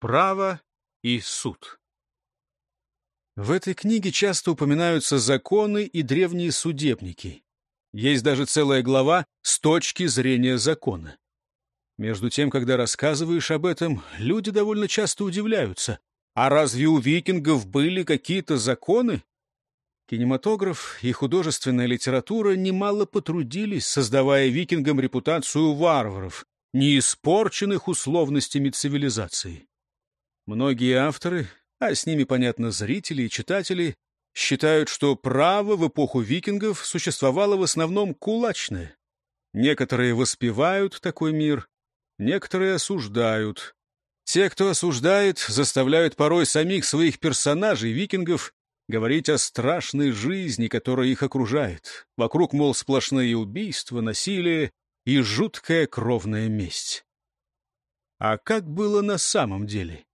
Право и суд. В этой книге часто упоминаются законы и древние судебники. Есть даже целая глава «С точки зрения закона». Между тем, когда рассказываешь об этом, люди довольно часто удивляются. А разве у викингов были какие-то законы? Кинематограф и художественная литература немало потрудились, создавая викингам репутацию варваров, не испорченных условностями цивилизации. Многие авторы, а с ними, понятно, зрители и читатели, считают, что право в эпоху викингов существовало в основном кулачное. Некоторые воспевают такой мир, некоторые осуждают. Те, кто осуждает, заставляют порой самих своих персонажей, викингов, говорить о страшной жизни, которая их окружает. Вокруг, мол, сплошные убийства, насилие и жуткая кровная месть. А как было на самом деле?